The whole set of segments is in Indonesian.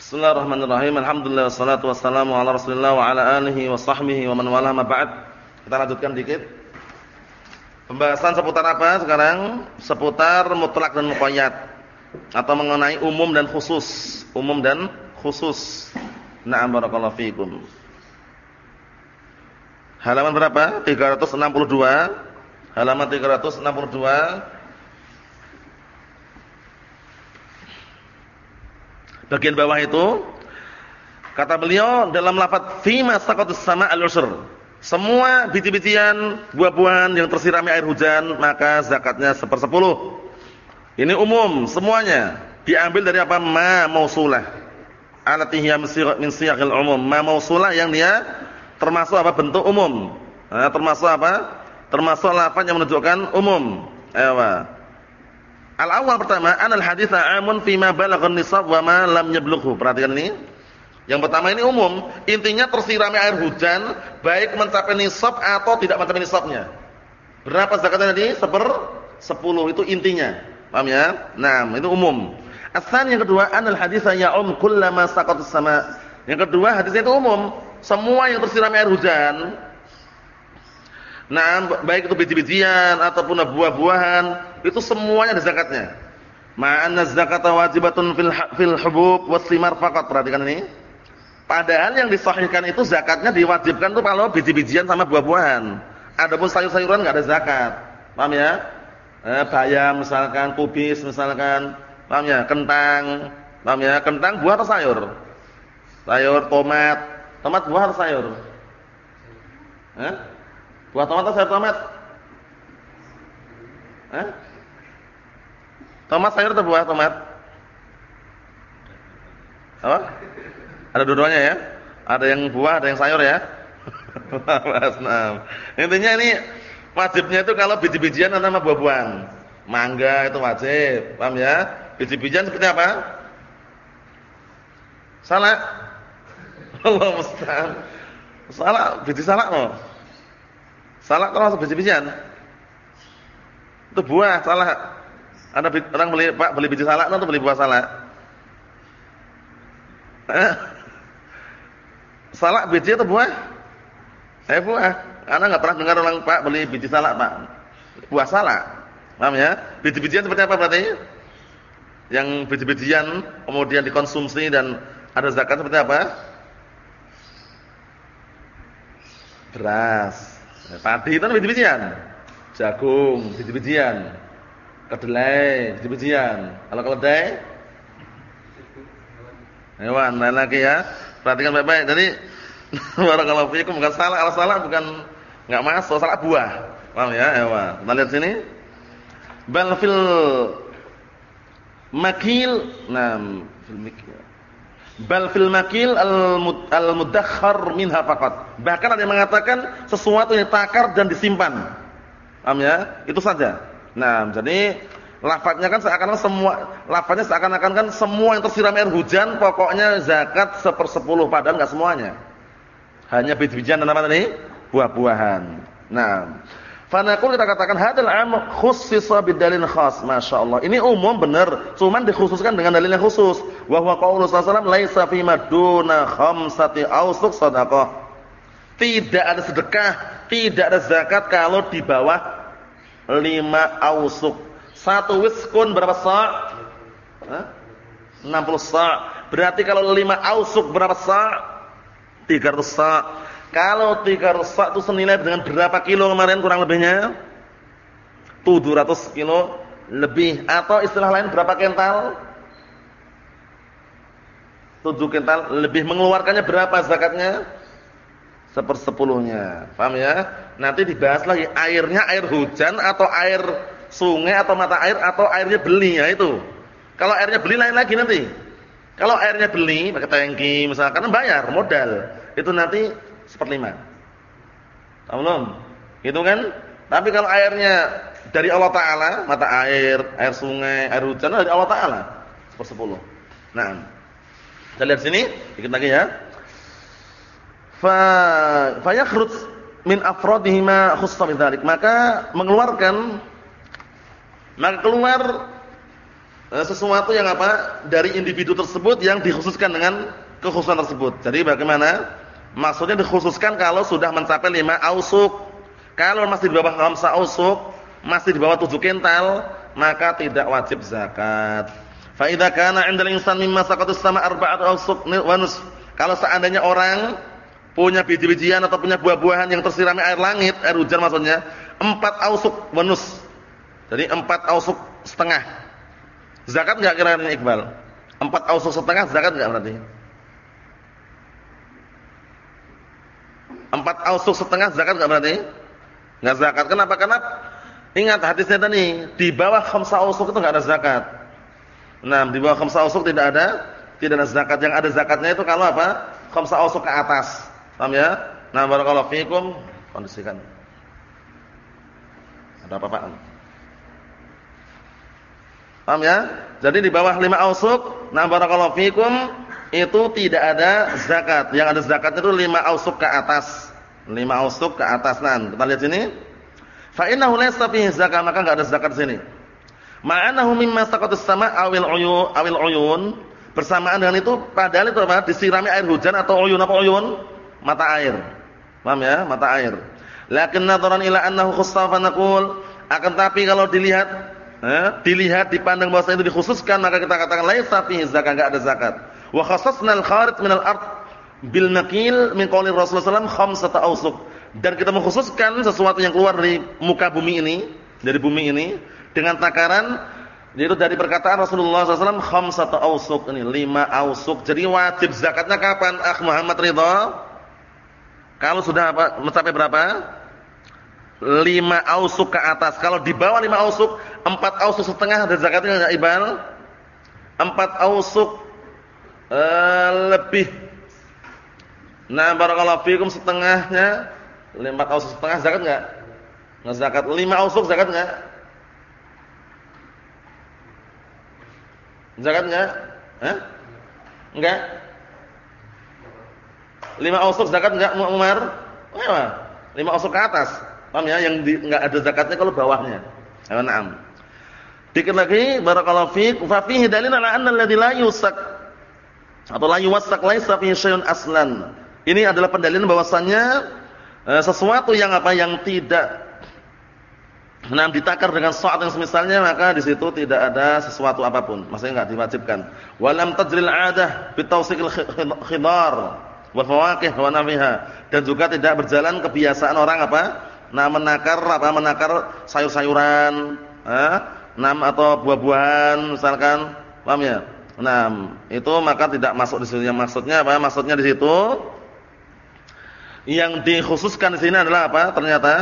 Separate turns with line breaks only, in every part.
Bismillahirrahmanirrahim. Alhamdulillah wassalatu wassalamu ala Rasulillah wa ala alihi wa sahbihi wa man wala ma ba'd. Kita lanjutkan dikit. Pembahasan seputar apa sekarang? Seputar mutlak dan muqayyad atau mengenai umum dan khusus. Umum dan khusus. Na'am barakallahu fikum. Halaman berapa? 362. Halaman 362. Bagian bawah itu kata beliau dalam lafaz fi masaqatus sama al-usr. Semua biji-bijian, buah-buahan yang tersirami air hujan maka zakatnya sepersepuluh. Ini umum semuanya. Diambil dari apa? Ma mausulah. Alatihya min siyaqil umum. Ma mausulah yang dia termasuk apa? Bentuk umum. Nah, termasuk apa? Termasuk lafaz yang menunjukkan umum. Ayo, Al-awwal pertama, anal hadits amun fi ma balaghan nisab wa ma lam yablughu. Perhatikan ini. Yang pertama ini umum, intinya tersirami air hujan baik mencapai nisab atau tidak mencapai nisabnya. Berapa zakatnya tadi? Seper 10 itu intinya. Paham ya? Nah, itu umum. Asal yang kedua, anal hadits ya'um kullama saqatus sama. Yang kedua, hadisnya itu umum. Semua yang tersirami air hujan Nah, baik itu biji-bijian ataupun buah-buahan, itu semuanya ada zakatnya. Ma'anna zakata wajibatun fil fil hubub was-thimar faqat. Perhatikan ini. Padahal yang disahihkan itu zakatnya diwajibkan tuh kalau biji-bijian sama buah-buahan. Adapun sayur-sayuran enggak ada zakat. Paham ya? Eh, bayam misalkan, kubis misalkan, paham ya? Kentang, paham ya? Kentang buah atau sayur? Sayur, tomat. Tomat buah atau sayur? Eh? Buah tomat atau sayur tomat? Eh? Tomat sayur atau buah tomat? Apa? Ada dua-duanya ya? Ada yang buah, ada yang sayur ya? intinya ini wajibnya itu kalau biji-bijian atau buah-buahan. Mangga itu wajib, paham ya? Biji-bijian seperti apa? Salak. Allah musta'an. Salak, biji salak loh. Salak termasuk biji-bijian. Itu buah salak. Ada orang beli Pak beli biji salak atau beli buah salak? Eh? Salak biji atau buah? Eh buah. Karena nggak pernah dengar orang Pak beli biji salak Pak. Buah salak. Paham ya? Biji-bijian seperti apa berarti? Yang biji-bijian kemudian dikonsumsi dan ada zakat seperti apa? Beras. Padi itu kan biji-bijian. Jagung, biji-bijian. Kedelai, biji-bijian. Kalau keledai? Hewan, lain lagi ya. Perhatikan baik-baik. Jadi barakallahu fiikum bukan salah, kalau salah bukan enggak masuk, salah buah. Paham ya? Hewan. Kita lihat sini. Bal fil makil, nah, fil makil Bal fil makil al-mudakhkhar minha faqat. Bahkan ada yang mengatakan sesuatu yang takar dan disimpan. Paham ya? Itu saja. Nah, jadi lafadznya kan seakan-akan semua lafadznya seakan-akan kan semua yang tersiram air hujan pokoknya zakat sepersepuluh padahal enggak semuanya. Hanya biji-bijian dan apa tadi? Buah-buahan. Nah, Fanaqul kita katakan hadal am khussisa bidalil khas. Masyaallah. Ini umum benar, cuman dikhususkan dengan dalil yang khusus. Wa huwa qaulu laisa fi maduna khamsati awsuq shadaqah. Tidak ada sedekah, tidak ada zakat kalau di bawah 5 awsuq. Satu wiskun berapa sa'? Hah? 60 sa'. Berarti kalau 5 awsuq berapa sa'? 300 sa'. Kalau tiga rusak itu senilai dengan berapa kilo kemarin kurang lebihnya? 700 kilo lebih atau istilah lain berapa kental? 7 kental lebih mengeluarkannya berapa zakatnya? Sepersepuluhnya. Paham ya? Nanti dibahas lagi airnya air hujan atau air sungai atau mata air atau airnya beli ya itu. Kalau airnya beli lain lagi nanti. Kalau airnya beli pakai tangki misalkan bayar modal. Itu nanti seperlima. Tahu Gitu kan? Tapi kalau airnya dari Allah Taala, mata air, air sungai, air hujan dari Allah Taala, sepersepuluh. Nah, kita lihat sini, dikit lagi ya. Fa fa yakhruj min afradihi ma khussa Maka mengeluarkan maka keluar eh, sesuatu yang apa? Dari individu tersebut yang dikhususkan dengan kekhususan tersebut. Jadi bagaimana? Maksudnya dikhususkan kalau sudah mencapai 5 ausuk. Kalau masih di bawah 5 ausuk, masih di bawah 7 kental, maka tidak wajib zakat. Fa idza kana 'inda al-insan mimma saqatus sama arba'atu ausuk wa nus. Kalau seandainya orang punya biji-bijian atau punya buah-buahan yang tersirami air langit, air hujan maksudnya, 4 ausuk wa nus. Jadi 4 ausuk setengah. Zakat enggak kira-kira Iqbal? 4 ausuk setengah zakat enggak berarti? Empat ausuk setengah zakat enggak berarti? Enggak zakat. Kenapa? Karena ingat hadisnya tadi, di bawah khamsa ausuk itu enggak ada zakat. Nah, di bawah khamsa ausuk tidak ada tidak ada zakat. Yang ada zakatnya itu kalau apa? Khamsa ausuk ke atas. Paham ya? Nah, barakallahu fiikum. Kondisikan. Ada apa, Pak? Paham ya? Jadi di bawah lima ausuk, nah barakallahu fiikum itu tidak ada zakat. Yang ada zakatnya itu lima ausuk ke atas. Lima ausuk ke atas. Nah, kita lihat sini. Fa innahu laysa fihi zakat, maka enggak ada zakat sini. Ma'anahu mimma sama awil uyun awil uyun. Bersamaan dengan itu padahal itu apa? Disirami air hujan atau uyun apa uyun? Mata air. Paham ya? Mata air. Lakin nadharan ila annahu naqul akan tapi kalau dilihat eh, dilihat dipandang bahwa itu dikhususkan maka kita katakan laisa fihi zakat, enggak ada zakat. Wa khassasna al-kharij min al-ard bil naqil min qouli Rasulullah sallallahu khamsata awsuq. Dan kita mengkhususkan sesuatu yang keluar dari muka bumi ini, dari bumi ini dengan takaran yaitu dari perkataan Rasulullah SAW khamsata awsuq ini, lima awsuq. Jadi wajib zakatnya kapan? Ah Muhammad Ridha? Kalau sudah apa? Mencapai berapa? Lima ausuk ke atas. Kalau di bawah lima ausuk, empat ausuk setengah ada zakatnya enggak Ibal? Empat ausuk Uh, lebih. Nah, barakallahu fikum setengahnya lima ausuk setengah zakat enggak? Enggak zakat. Lima ausuk zakat enggak? Zakat enggak? Hah? Enggak. Lima ausuk zakat enggak Umar? Oh, lima ausuk ke atas. Paham ya? Yang di, enggak ada zakatnya kalau bawahnya. Ya, na'am. Dikit lagi barakallahu fiik fa fihi dalil ala anna alladhi la yusak atau la yuwassaq laisa fi syai'un aslan. Ini adalah pendalilan bahwasannya eh, sesuatu yang apa yang tidak nah ditakar dengan saat yang semisalnya maka di situ tidak ada sesuatu apa pun. Maksudnya enggak diwajibkan. Walam tajril 'adah bitawsiqil khidar wal fawakih wa nafiha dan juga tidak berjalan kebiasaan orang apa? Nah menakar apa? Menakar sayur-sayuran, eh? Nah atau buah-buahan misalkan, paham ya? Nah, itu maka tidak masuk di situ. Yang maksudnya apa? Maksudnya di situ yang dikhususkan di sini adalah apa? Ternyata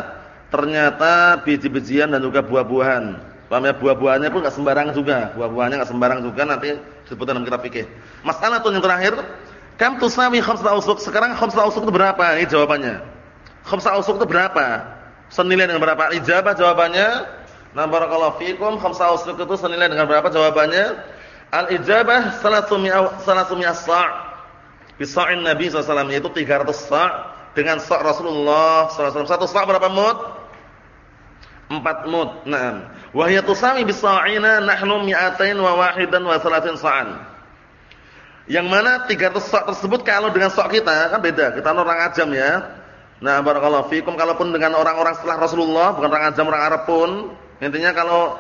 ternyata biji-bijian dan juga buah-buahan. Paham ya? Buah-buahannya pun enggak sembarang juga. Buah-buahannya enggak sembarang juga nanti disebutkan dalam kitab fikih. Masalah tuh yang terakhir, kam tusawi khamsa ausuk? Sekarang khamsa ausuk itu berapa? Ini jawabannya. Khamsa ausuk itu berapa? Senilai dengan berapa? Ijabah jawabannya. Nah, barakallahu fikum, khamsa ausuk itu senilai dengan berapa jawabannya? Al-ijabah salasumiyah sa' Bisa'in Nabi SAW Yaitu 300 sa' Dengan sa' Rasulullah SAW Satu sa' berapa mud? Empat mud Nah Wahia tusami bisa'ina Nahnu mi'atain wa wahidan wa salatin sa'an. Yang mana 300 sa' tersebut Kalau dengan sa' kita Kan beda. Kita orang ajam ya. Nah barakallahu fikum. Kalaupun dengan orang-orang setelah Rasulullah Bukan orang ajam, orang Arab pun Intinya kalau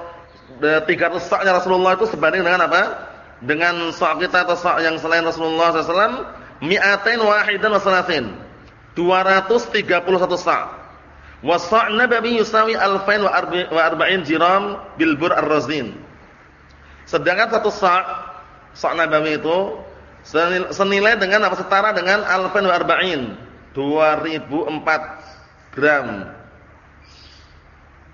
300 sa'nya Rasulullah itu sebanding dengan apa? Dengan sa' kita atau sa' yang selain Rasulullah SAW mi'atain wahidan wa salatin 231 sa' wa sa' nabawi yusawi alfain wa arba'in jiram bilbur ar-razin. Sedangkan satu sa' sa' nabawi itu senilai dengan apa? setara dengan alfain wa arba'in 2004 gram.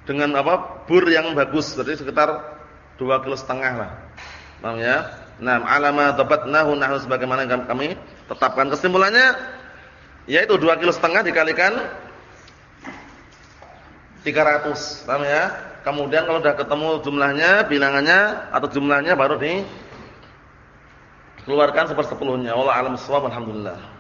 Dengan apa? Bur yang bagus jadi sekitar dua kilo setengah lah paham ya? Nah alama dabatnahu nahnu sebagaimana kami tetapkan. Kesimpulannya yaitu dua kilo setengah dikalikan 300 paham ya? Kemudian kalau sudah ketemu jumlahnya bilangannya atau jumlahnya baru di keluarkan sepersepuluhnya. Wallahu alam bissawab alhamdulillah